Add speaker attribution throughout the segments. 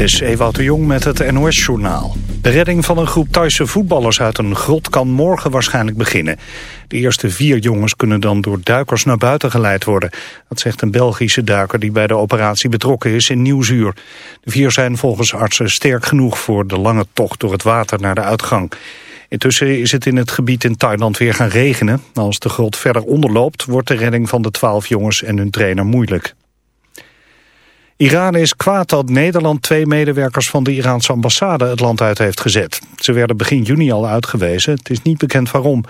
Speaker 1: Dit is Ewout de Jong met het NOS-journaal. De redding van een groep Thaise voetballers uit een grot kan morgen waarschijnlijk beginnen. De eerste vier jongens kunnen dan door duikers naar buiten geleid worden. Dat zegt een Belgische duiker die bij de operatie betrokken is in Nieuwzuur. De vier zijn volgens artsen sterk genoeg voor de lange tocht door het water naar de uitgang. Intussen is het in het gebied in Thailand weer gaan regenen. Als de grot verder onderloopt, wordt de redding van de twaalf jongens en hun trainer moeilijk. Iran is kwaad dat Nederland twee medewerkers van de Iraanse ambassade het land uit heeft gezet. Ze werden begin juni al uitgewezen. Het is niet bekend waarom.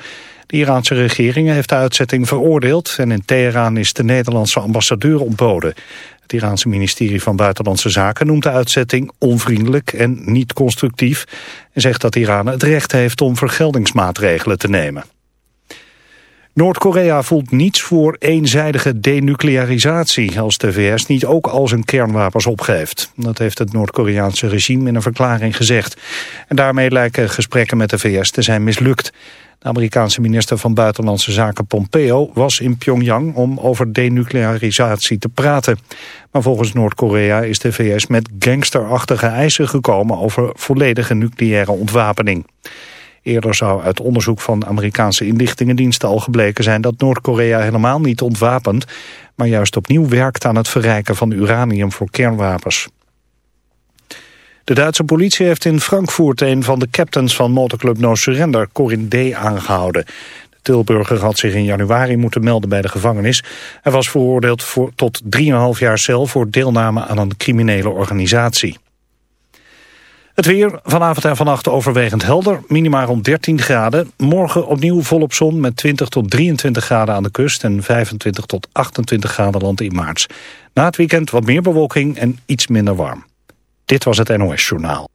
Speaker 1: De Iraanse regering heeft de uitzetting veroordeeld en in Teheran is de Nederlandse ambassadeur ontboden. Het Iraanse ministerie van Buitenlandse Zaken noemt de uitzetting onvriendelijk en niet constructief en zegt dat Iran het recht heeft om vergeldingsmaatregelen te nemen. Noord-Korea voelt niets voor eenzijdige denuclearisatie als de VS niet ook al zijn kernwapens opgeeft. Dat heeft het Noord-Koreaanse regime in een verklaring gezegd. En daarmee lijken gesprekken met de VS te zijn mislukt. De Amerikaanse minister van Buitenlandse Zaken Pompeo was in Pyongyang om over denuclearisatie te praten. Maar volgens Noord-Korea is de VS met gangsterachtige eisen gekomen over volledige nucleaire ontwapening. Eerder zou uit onderzoek van Amerikaanse inlichtingendiensten al gebleken zijn dat Noord-Korea helemaal niet ontwapent, maar juist opnieuw werkt aan het verrijken van uranium voor kernwapens. De Duitse politie heeft in Frankfurt een van de captains van motorclub No Surrender, Corin D., aangehouden. De Tilburger had zich in januari moeten melden bij de gevangenis. Hij was veroordeeld voor tot 3,5 jaar cel voor deelname aan een criminele organisatie. Het weer vanavond en vannacht overwegend helder. Minimaal rond 13 graden. Morgen opnieuw volop zon met 20 tot 23 graden aan de kust... en 25 tot 28 graden land in maart. Na het weekend wat meer bewolking en iets minder warm. Dit was het NOS Journaal.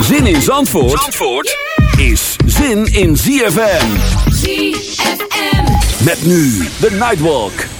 Speaker 2: Zin in Zandvoort, Zandvoort is zin in ZFM. ZFM. Met nu de Nightwalk.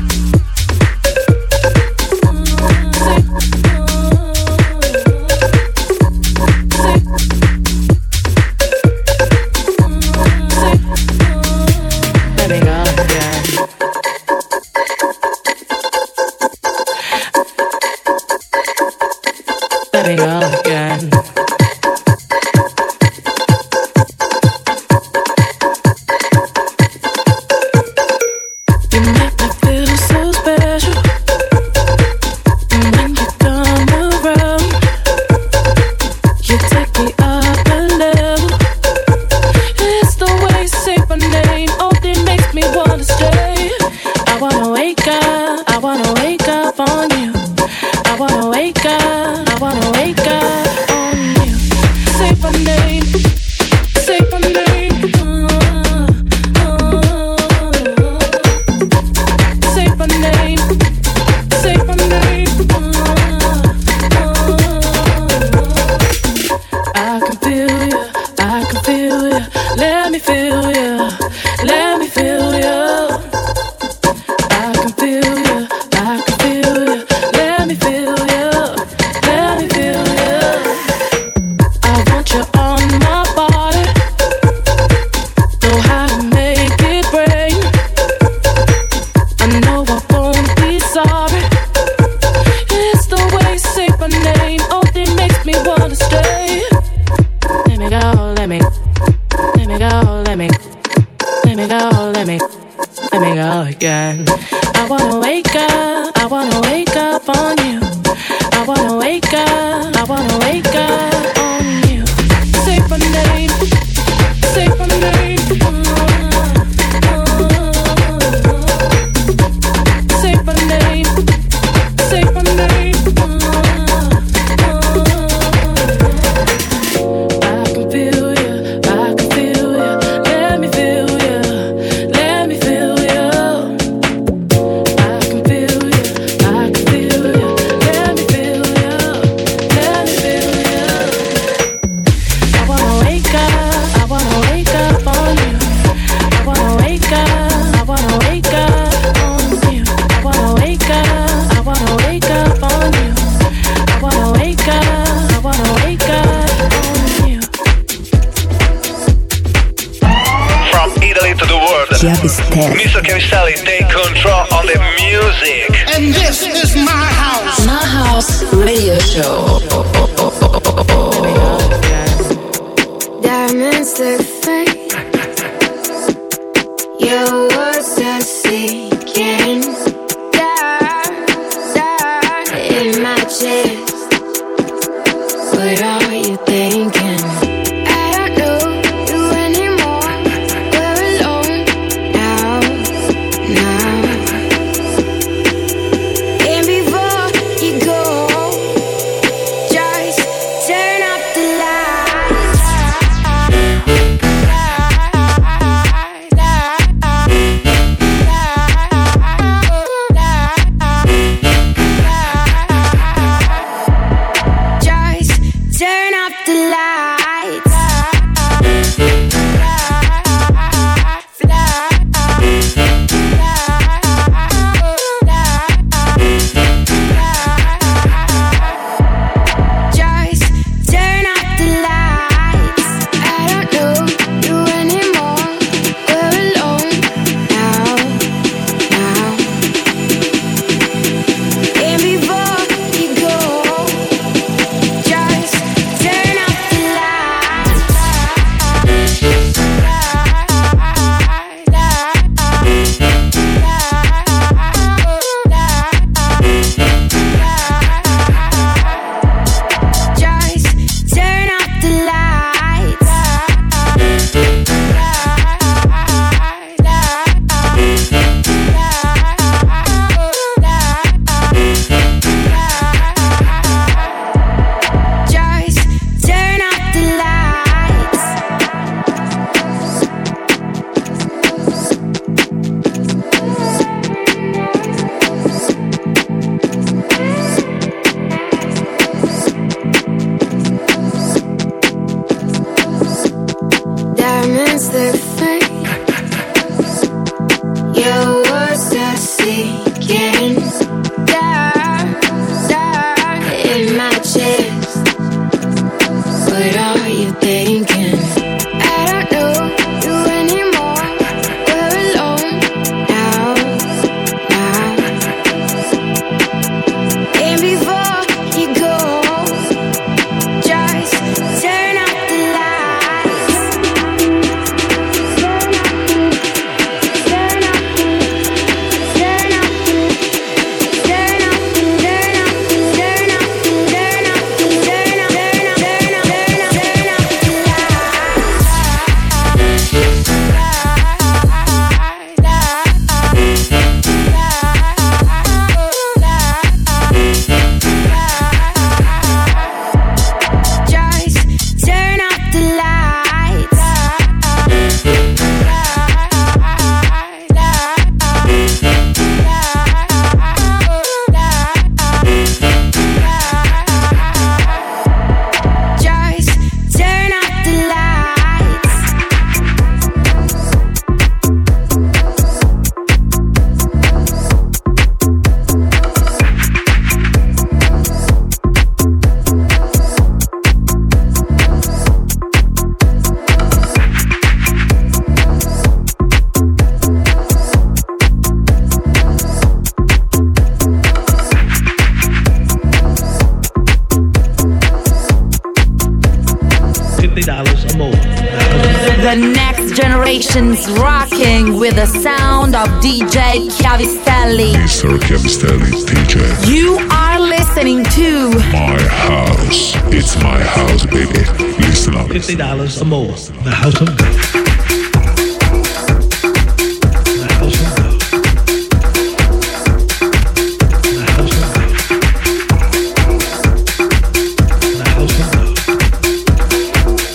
Speaker 3: Wake up, I wanna wake up on you. I wanna wake up,
Speaker 4: Chiavistelli.
Speaker 5: Mr. Chiavistelli, take control of the music.
Speaker 6: And this is my house.
Speaker 4: My house radio show.
Speaker 7: Diamonds look fake.
Speaker 8: You're sessions rocking with the sound of DJ Chiavistelli.
Speaker 9: Mr. Chiavistelli, DJ.
Speaker 8: You are listening to
Speaker 9: My House. It's my house, baby. Listen up.
Speaker 10: $50 or more. The House of God.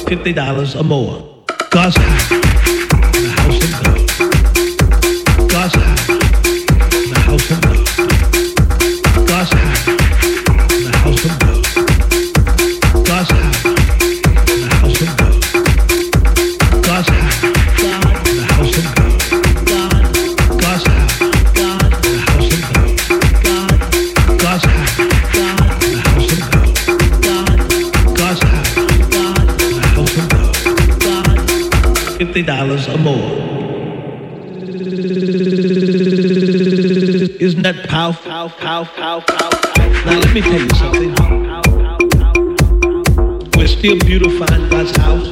Speaker 10: $50 or more. God's house. how, how, how, how. Now let me tell you something. We're still beautifying God's house.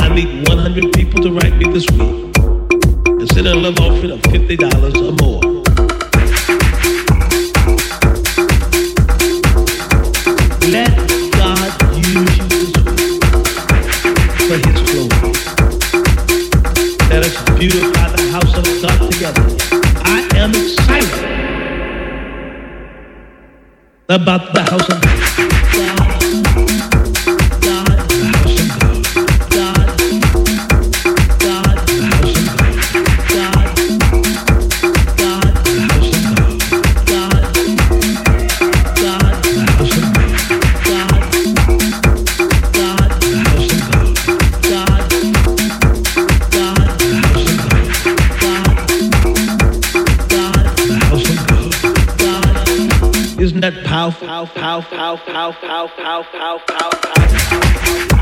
Speaker 10: I need 100 people to write me this week and send a love offering of $50 or more. Let God use you this week for His glory. That is beautiful. about the house of how how how how how how how how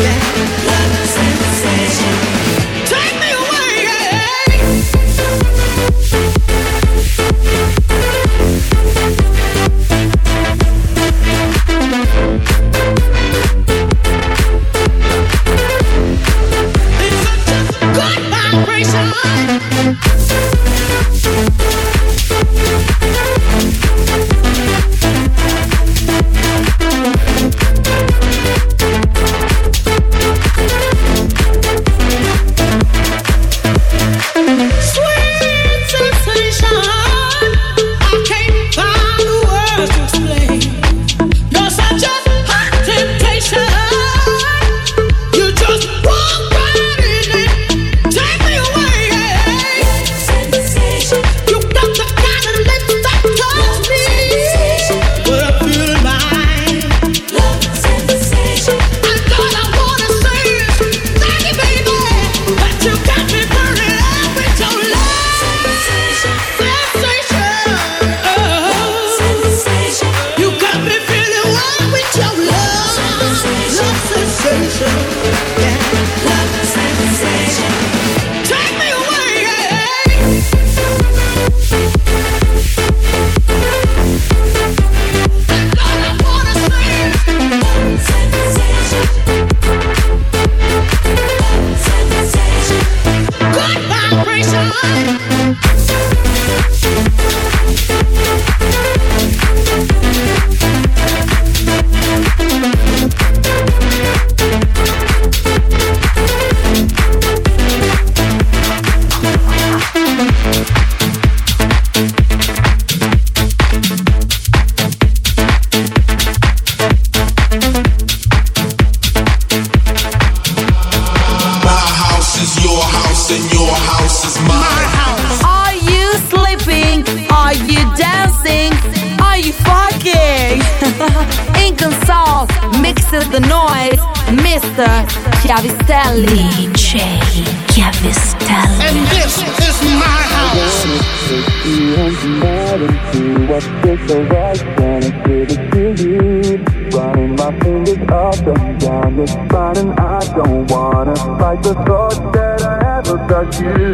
Speaker 6: yeah. you.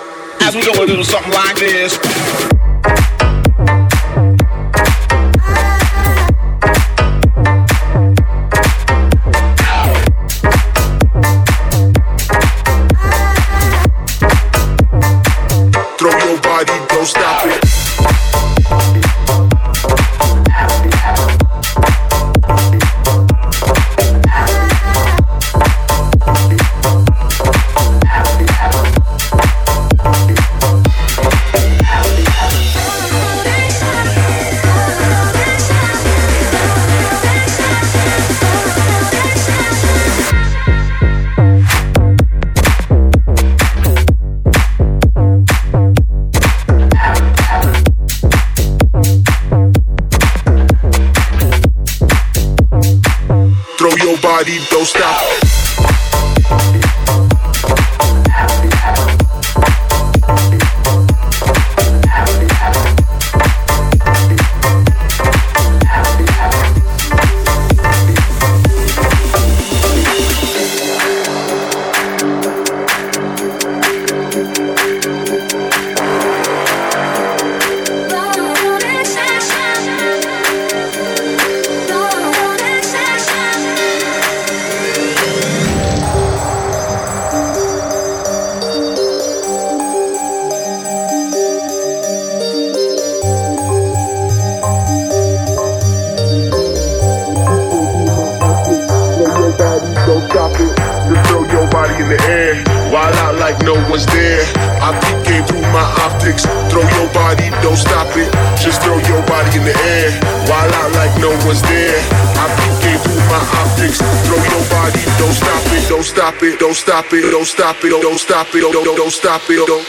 Speaker 11: stop it, oh, don't stop it, oh, don't, don't stop it, oh, don't.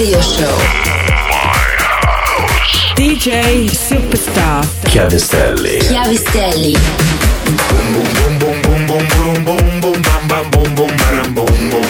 Speaker 4: Radio Show.
Speaker 12: DJ Superstar.
Speaker 13: Chiavestelli.
Speaker 4: Chiavestelli.
Speaker 14: Boom boom boom boom boom boom boom boom boom boom boom
Speaker 15: boom boom boom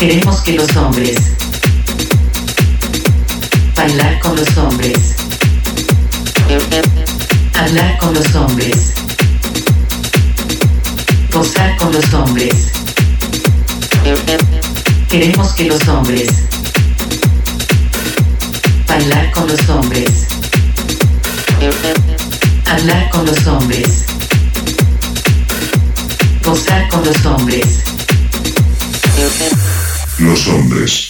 Speaker 16: Queremos que los hombres bailar con los hombres, hablar con los hombres, gozar con los hombres. Queremos que los hombres bailar con los hombres, hablar con los hombres, gozar con los hombres.
Speaker 9: Los hombres.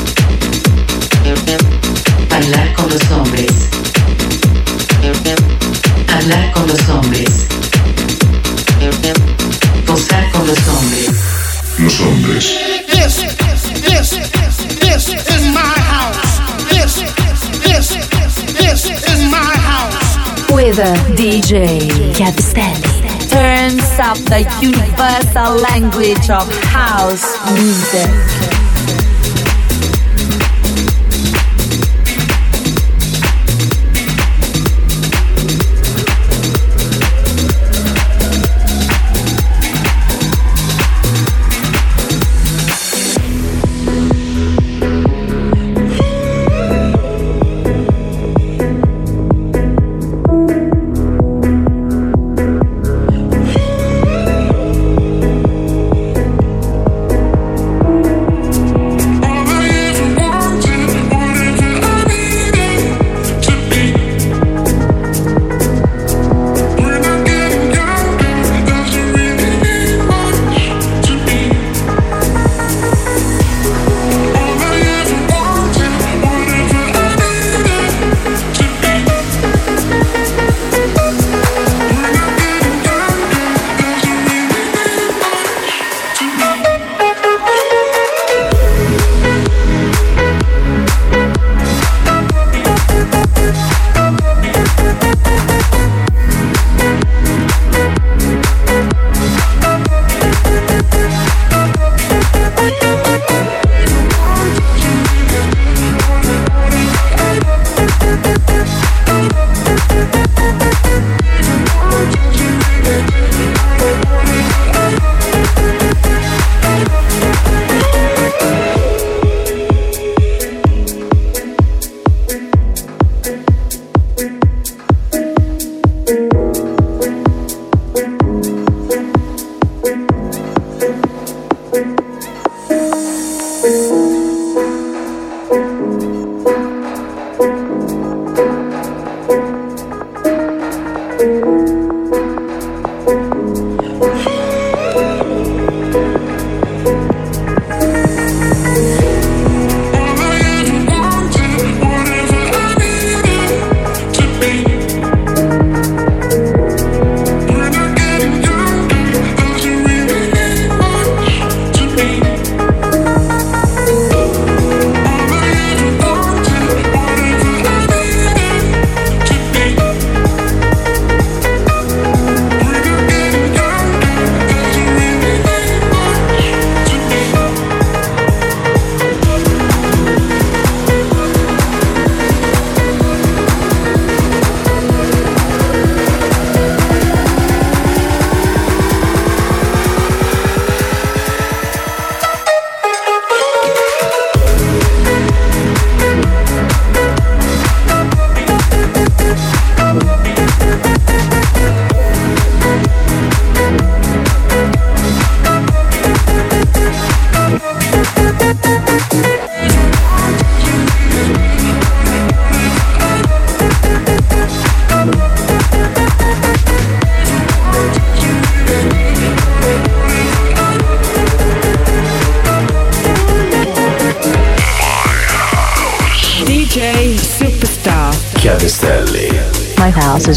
Speaker 16: bailar con los hombres, hablar con los hombres, gozar con los hombres.
Speaker 9: Los hombres.
Speaker 17: This, this, this is my house. This, this, this is my house.
Speaker 18: With a DJ Chiavistelli. Turns up the universal language of house music.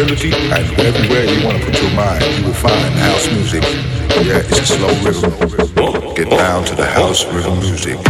Speaker 19: ability and everywhere you want to put your mind, you will find house music. Yeah, it's a slow rhythm. Get down to the house rhythm music.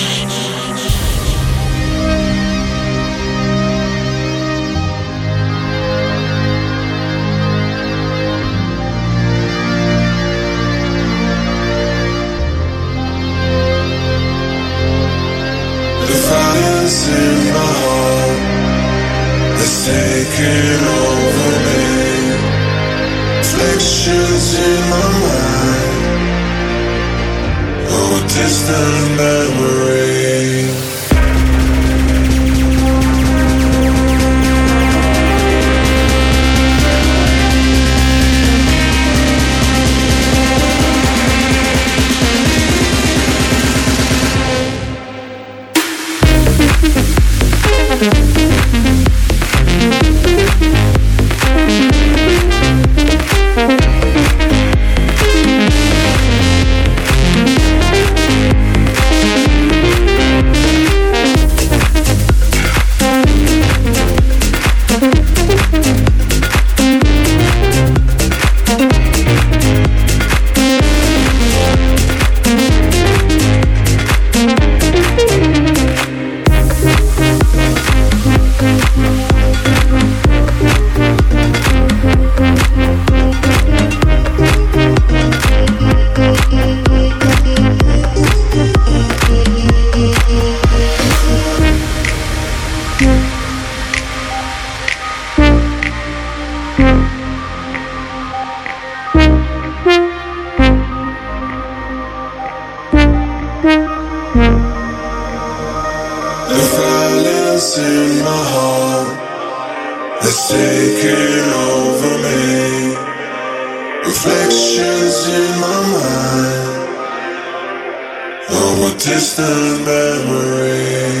Speaker 20: It's in my heart over me. Reflections in oh distant memory. The violence in my heart has taken over me. Reflections in my mind. Oh, a distant memory.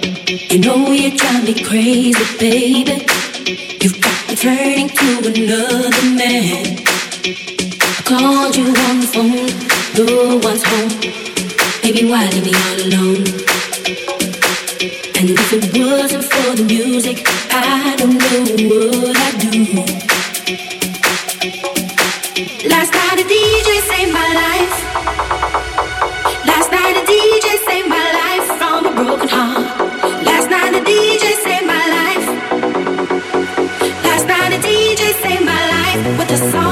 Speaker 21: You know you drive me crazy, baby. You've got me turning to another man. I called you on the phone, no one's home. Baby, why leave me all alone? And if it wasn't for the music, I don't know what I'd do. Last night a DJ saved my life. With song.